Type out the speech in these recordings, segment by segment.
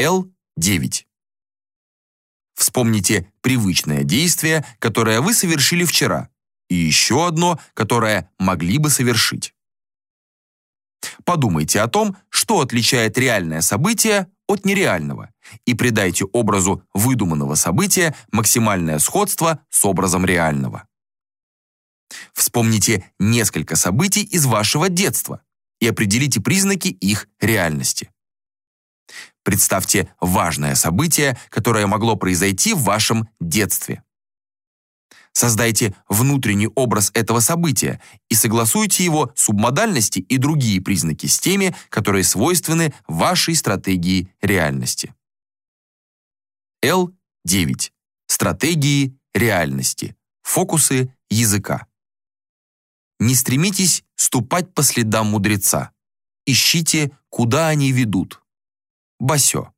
Л9. Вспомните привычное действие, которое вы совершили вчера, и еще одно, которое могли бы совершить. Подумайте о том, что отличает реальное событие от нереального, и придайте образу выдуманного события максимальное сходство с образом реального. Вспомните несколько событий из вашего детства и определите признаки их реальности. Представьте важное событие, которое могло произойти в вашем детстве. Создайте внутренний образ этого события и согласуйте его субмодальности и другие признаки с теми, которые свойственны вашей стратегии реальности. Л9. Стратегии реальности. Фокусы языка. Не стремитесь ступать по следам мудреца. Ищите, куда они ведут. Басё.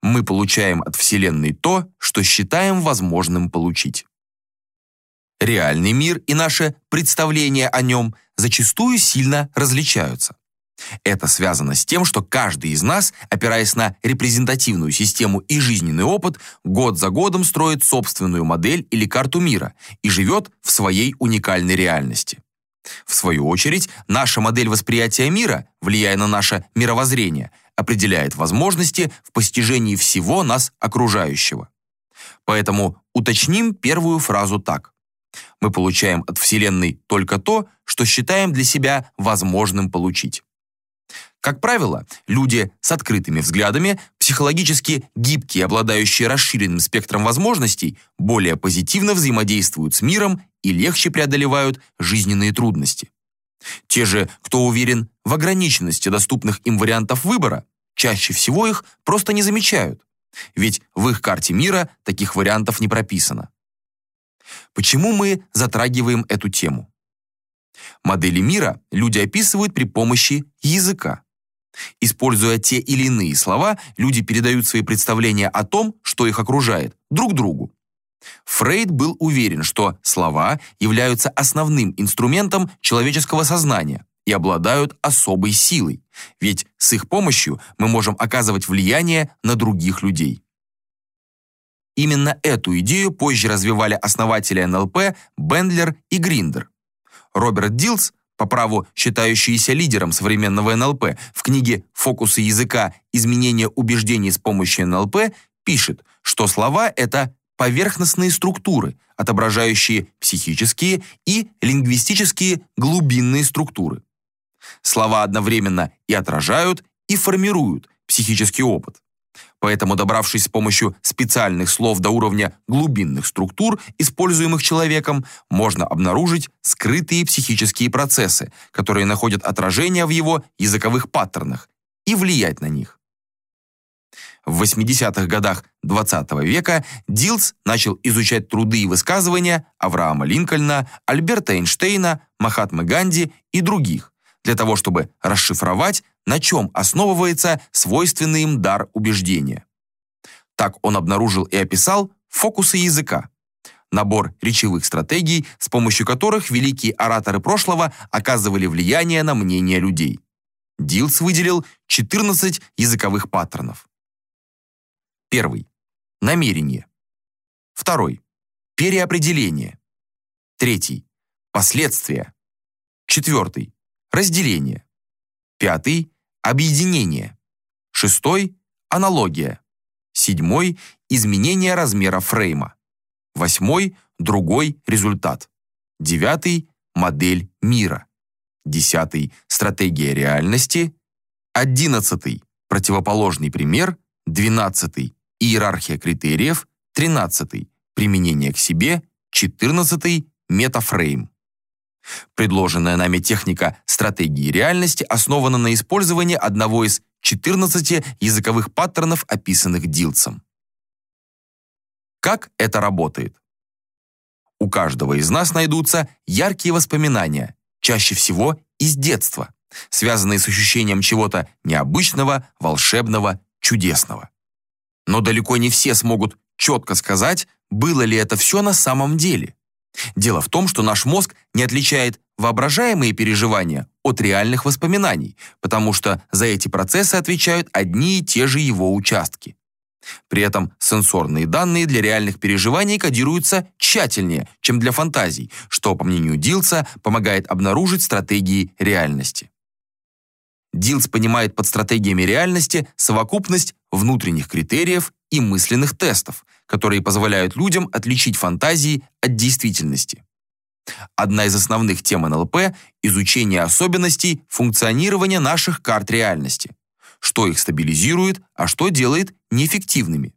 Мы получаем от Вселенной то, что считаем возможным получить. Реальный мир и наше представление о нем зачастую сильно различаются. Это связано с тем, что каждый из нас, опираясь на репрезентативную систему и жизненный опыт, год за годом строит собственную модель или карту мира и живет в своей уникальной реальности. В свою очередь, наша модель восприятия мира, влияя на наше мировоззрение, определяет возможности в постижении всего нас окружающего. Поэтому уточним первую фразу так. Мы получаем от Вселенной только то, что считаем для себя возможным получить. Как правило, люди с открытыми взглядами, психологически гибкие, обладающие расширенным спектром возможностей, более позитивно взаимодействуют с миром и легче преодолевают жизненные трудности. Те же, кто уверен в ограниченности доступных им вариантов выбора, чаще всего их просто не замечают, ведь в их карте мира таких вариантов не прописано. Почему мы затрагиваем эту тему? Модели мира люди описывают при помощи языка. Используя те или иные слова, люди передают свои представления о том, что их окружает, друг другу. Фрейд был уверен, что слова являются основным инструментом человеческого сознания и обладают особой силой, ведь с их помощью мы можем оказывать влияние на других людей. Именно эту идею позже развивали основатели НЛП Бендлер и Гриндер. Роберт Дилс по праву считающийся лидером современного НЛП, в книге «Фокусы языка. Изменение убеждений с помощью НЛП» пишет, что слова — это поверхностные структуры, отображающие психические и лингвистические глубинные структуры. Слова одновременно и отражают, и формируют психический опыт. Поэтому, добравшись с помощью специальных слов до уровня глубинных структур, используемых человеком, можно обнаружить скрытые психические процессы, которые находят отражение в его языковых паттернах, и влиять на них. В 80-х годах XX -го века Дилс начал изучать труды и высказывания Авраама Линкольна, Альберта Эйнштейна, Махатмы Ганди и других, для того, чтобы расшифровать на чем основывается свойственный им дар убеждения. Так он обнаружил и описал фокусы языка, набор речевых стратегий, с помощью которых великие ораторы прошлого оказывали влияние на мнение людей. Дилс выделил 14 языковых паттернов. Первый. Намерение. Второй. Переопределение. Третий. Последствия. Четвертый. Разделение. Пятый. Объединение. Шестой – аналогия. Седьмой – изменение размера фрейма. Восьмой – другой результат. Девятый – модель мира. Десятый – стратегия реальности. Одиннадцатый – противоположный пример. Двенадцатый – иерархия критериев. Тринадцатый – применение к себе. Четырнадцатый – метафрейм. Предложенная нами техника стратегии реальности основана на использовании одного из 14 языковых паттернов, описанных Дилцем. Как это работает? У каждого из нас найдутся яркие воспоминания, чаще всего из детства, связанные с ощущением чего-то необычного, волшебного, чудесного. Но далеко не все смогут четко сказать, было ли это все на самом деле. Дело в том, что наш мозг не отличает воображаемые переживания от реальных воспоминаний, потому что за эти процессы отвечают одни и те же его участки. При этом сенсорные данные для реальных переживаний кодируются тщательнее, чем для фантазий, что, по мнению Дилса, помогает обнаружить стратегии реальности. Дилс понимает под стратегиями реальности совокупность внутренних критериев и мысленных тестов, которые позволяют людям отличить фантазии от действительности. Одна из основных тем НЛП – изучение особенностей функционирования наших карт реальности что их стабилизирует, а что делает неэффективными.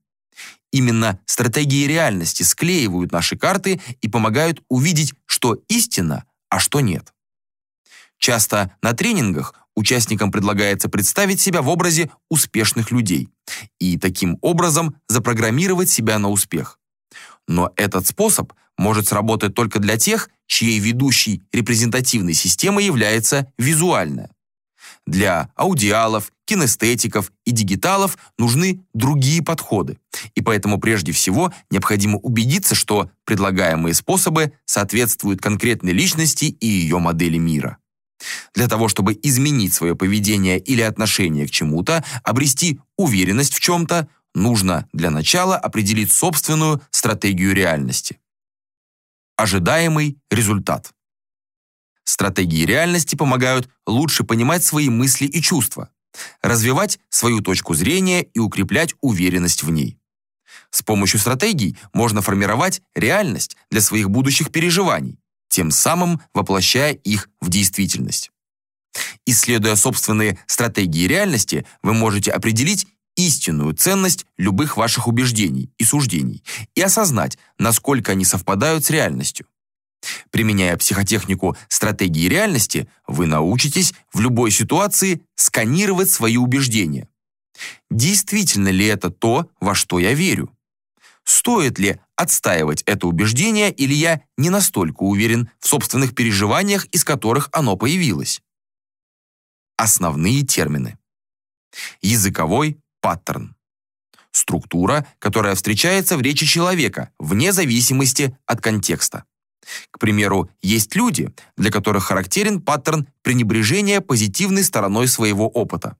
Именно стратегии реальности склеивают наши карты и помогают увидеть, что истина, а что нет. Часто на тренингах участникам предлагается представить себя в образе успешных людей и таким образом запрограммировать себя на успех. Но этот способ может сработать только для тех, чьей ведущей репрезентативной системой является визуальная. Для аудиалов, кинестетиков и дигиталов нужны другие подходы. И поэтому прежде всего необходимо убедиться, что предлагаемые способы соответствуют конкретной личности и ее модели мира. Для того, чтобы изменить свое поведение или отношение к чему-то, обрести уверенность в чем-то, нужно для начала определить собственную стратегию реальности. Ожидаемый результат. Стратегии реальности помогают лучше понимать свои мысли и чувства, развивать свою точку зрения и укреплять уверенность в ней. С помощью стратегий можно формировать реальность для своих будущих переживаний, тем самым воплощая их в действительность. Исследуя собственные стратегии реальности, вы можете определить истинную ценность любых ваших убеждений и суждений и осознать, насколько они совпадают с реальностью. Применяя психотехнику стратегии реальности, вы научитесь в любой ситуации сканировать свои убеждения. Действительно ли это то, во что я верю? Стоит ли отстаивать это убеждение или я не настолько уверен в собственных переживаниях, из которых оно появилось? Основные термины. Языковой паттерн. Структура, которая встречается в речи человека, вне зависимости от контекста. К примеру, есть люди, для которых характерен паттерн пренебрежения позитивной стороной своего опыта.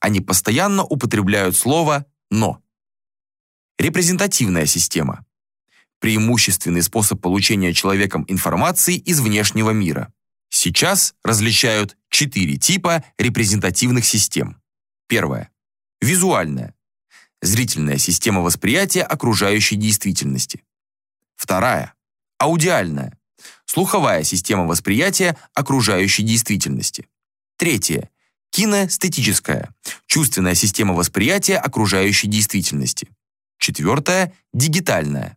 Они постоянно употребляют слово «но». Репрезентативная система. Преимущественный способ получения человеком информации из внешнего мира. Сейчас различают четыре типа репрезентативных систем. Первое. Визуальная. Зрительная система восприятия окружающей действительности. Вторая Аудиальная. Слуховая система восприятия окружающей действительности. Третье. Кинестетическая. Чувственная система восприятия окружающей действительности. Четвертое. Дигитальная.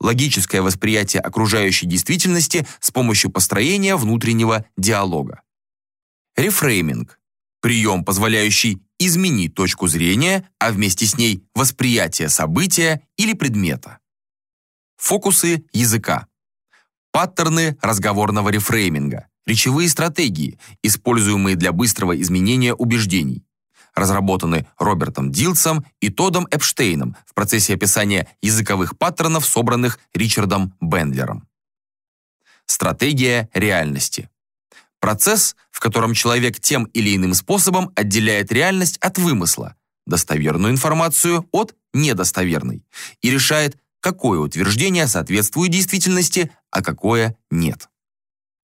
Логическое восприятие окружающей действительности с помощью построения внутреннего диалога. Рефрейминг. Прием, позволяющий изменить точку зрения, а вместе с ней восприятие события или предмета. Фокусы языка. Паттерны разговорного рефрейминга, речевые стратегии, используемые для быстрого изменения убеждений. Разработаны Робертом Дилсом и Тодом Эпштейном в процессе описания языковых паттернов, собранных Ричардом Бендлером. Стратегия реальности. Процесс, в котором человек тем или иным способом отделяет реальность от вымысла, достоверную информацию от недостоверной, и решает, какое утверждение соответствует действительности, а какое нет.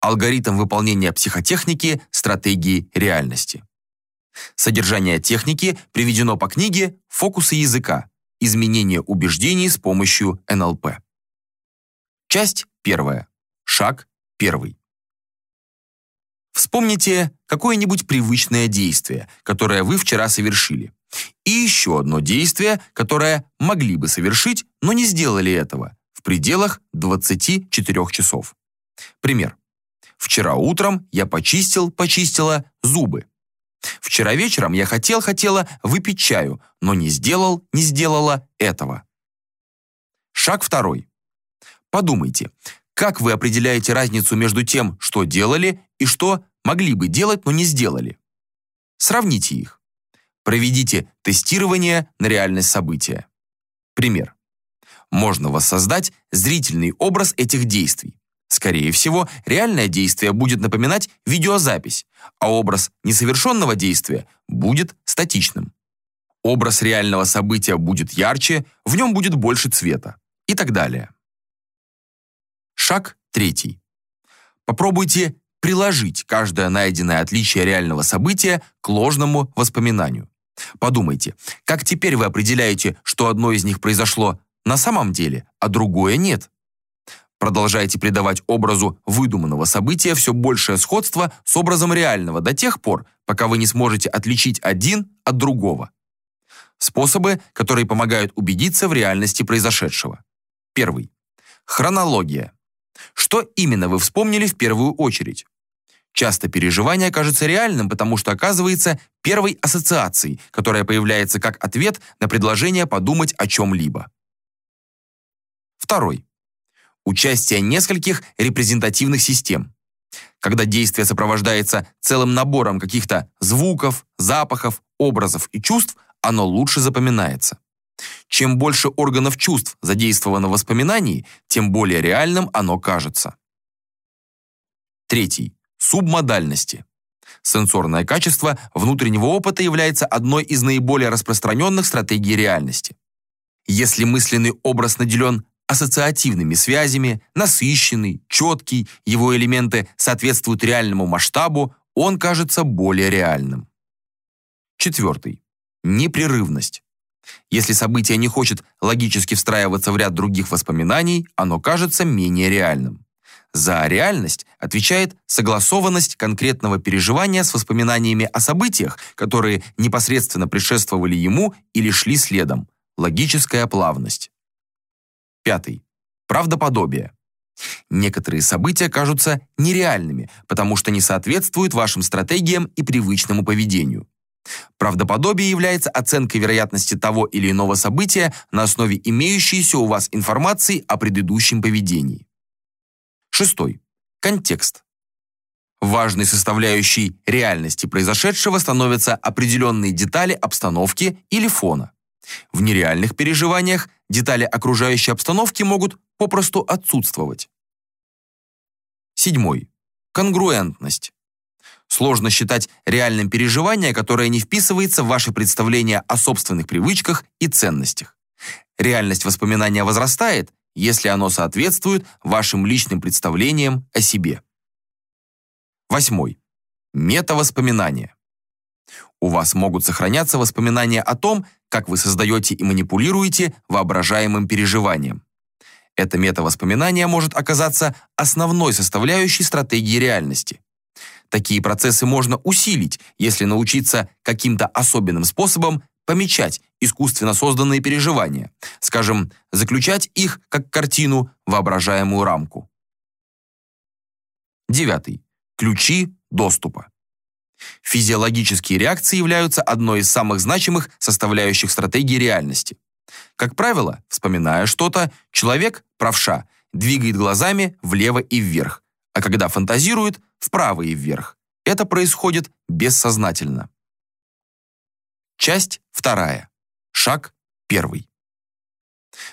Алгоритм выполнения психотехники стратегии реальности. Содержание техники приведено по книге «Фокусы языка. Изменение убеждений с помощью НЛП». Часть первая. Шаг первый. Вспомните какое-нибудь привычное действие, которое вы вчера совершили. И еще одно действие, которое могли бы совершить, но не сделали этого в пределах 24 часов. Пример. Вчера утром я почистил, почистила зубы. Вчера вечером я хотел-хотела выпить чаю, но не сделал, не сделала этого. Шаг второй. Подумайте, как вы определяете разницу между тем, что делали, и что могли бы делать, но не сделали? Сравните их. Проведите тестирование на реальность события. Пример. Можно воссоздать зрительный образ этих действий. Скорее всего, реальное действие будет напоминать видеозапись, а образ несовершенного действия будет статичным. Образ реального события будет ярче, в нем будет больше цвета и так далее. Шаг третий. Попробуйте приложить каждое найденное отличие реального события к ложному воспоминанию. Подумайте, как теперь вы определяете, что одно из них произошло на самом деле, а другое нет? Продолжайте придавать образу выдуманного события все большее сходство с образом реального до тех пор, пока вы не сможете отличить один от другого. Способы, которые помогают убедиться в реальности произошедшего. Первый. Хронология. Что именно вы вспомнили в первую очередь? Часто переживание кажется реальным, потому что оказывается первой ассоциацией, которая появляется как ответ на предложение подумать о чем-либо. Второй. Участие нескольких репрезентативных систем. Когда действие сопровождается целым набором каких-то звуков, запахов, образов и чувств, оно лучше запоминается. Чем больше органов чувств задействовано в воспоминании, тем более реальным оно кажется. Третий. Субмодальности. Сенсорное качество внутреннего опыта является одной из наиболее распространенных стратегий реальности. Если мысленный образ наделен ассоциативными связями, насыщенный, четкий, его элементы соответствуют реальному масштабу, он кажется более реальным. Четвертый. Непрерывность. Если событие не хочет логически встраиваться в ряд других воспоминаний, оно кажется менее реальным. За реальность отвечает согласованность конкретного переживания с воспоминаниями о событиях, которые непосредственно предшествовали ему или шли следом. Логическая плавность. Пятый. Правдоподобие. Некоторые события кажутся нереальными, потому что не соответствуют вашим стратегиям и привычному поведению. Правдоподобие является оценкой вероятности того или иного события на основе имеющейся у вас информации о предыдущем поведении. Шестой. Контекст. Важной составляющей реальности произошедшего становятся определенные детали обстановки или фона. В нереальных переживаниях детали окружающей обстановки могут попросту отсутствовать. Седьмой. Конгруентность. Сложно считать реальным переживание, которое не вписывается в ваши представления о собственных привычках и ценностях. Реальность воспоминания возрастает, если оно соответствует вашим личным представлениям о себе. Восьмой. Метавоспоминания. У вас могут сохраняться воспоминания о том, как вы создаете и манипулируете воображаемым переживанием. Это метавоспоминание может оказаться основной составляющей стратегии реальности. Такие процессы можно усилить, если научиться каким-то особенным способом помечать искусственно созданные переживания, скажем, заключать их, как картину, воображаемую рамку. Девятый. Ключи доступа. Физиологические реакции являются одной из самых значимых составляющих стратегии реальности. Как правило, вспоминая что-то, человек, правша, двигает глазами влево и вверх, а когда фантазирует, вправо и вверх. Это происходит бессознательно. Часть вторая. Шаг первый.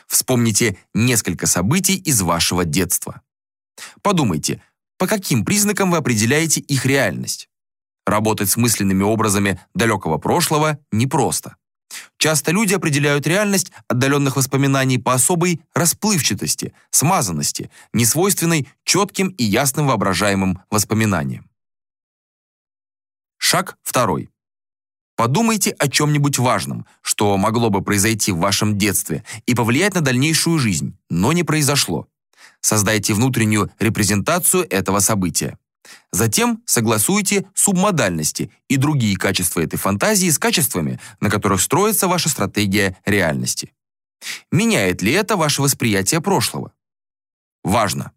Вспомните несколько событий из вашего детства. Подумайте, по каким признакам вы определяете их реальность. Работать с мысленными образами далекого прошлого непросто. Часто люди определяют реальность отдаленных воспоминаний по особой расплывчатости, смазанности, несвойственной четким и ясным воображаемым воспоминаниям. Шаг второй. Подумайте о чем-нибудь важном, что могло бы произойти в вашем детстве и повлиять на дальнейшую жизнь, но не произошло. Создайте внутреннюю репрезентацию этого события. Затем согласуйте субмодальности и другие качества этой фантазии с качествами, на которых строится ваша стратегия реальности. Меняет ли это ваше восприятие прошлого? Важно!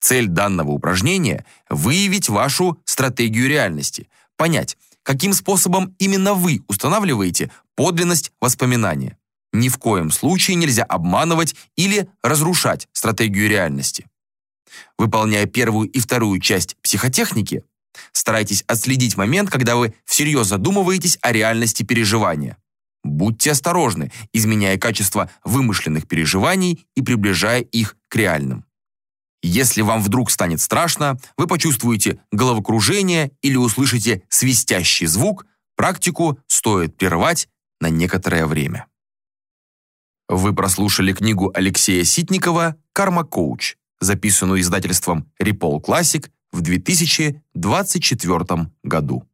Цель данного упражнения – выявить вашу стратегию реальности, понять, каким способом именно вы устанавливаете подлинность воспоминания. Ни в коем случае нельзя обманывать или разрушать стратегию реальности. Выполняя первую и вторую часть психотехники, старайтесь отследить момент, когда вы всерьез задумываетесь о реальности переживания. Будьте осторожны, изменяя качество вымышленных переживаний и приближая их к реальным. Если вам вдруг станет страшно, вы почувствуете головокружение или услышите свистящий звук, практику стоит прервать на некоторое время. Вы прослушали книгу Алексея Ситникова «Карма-коуч», записанную издательством Repol Classic в 2024 году.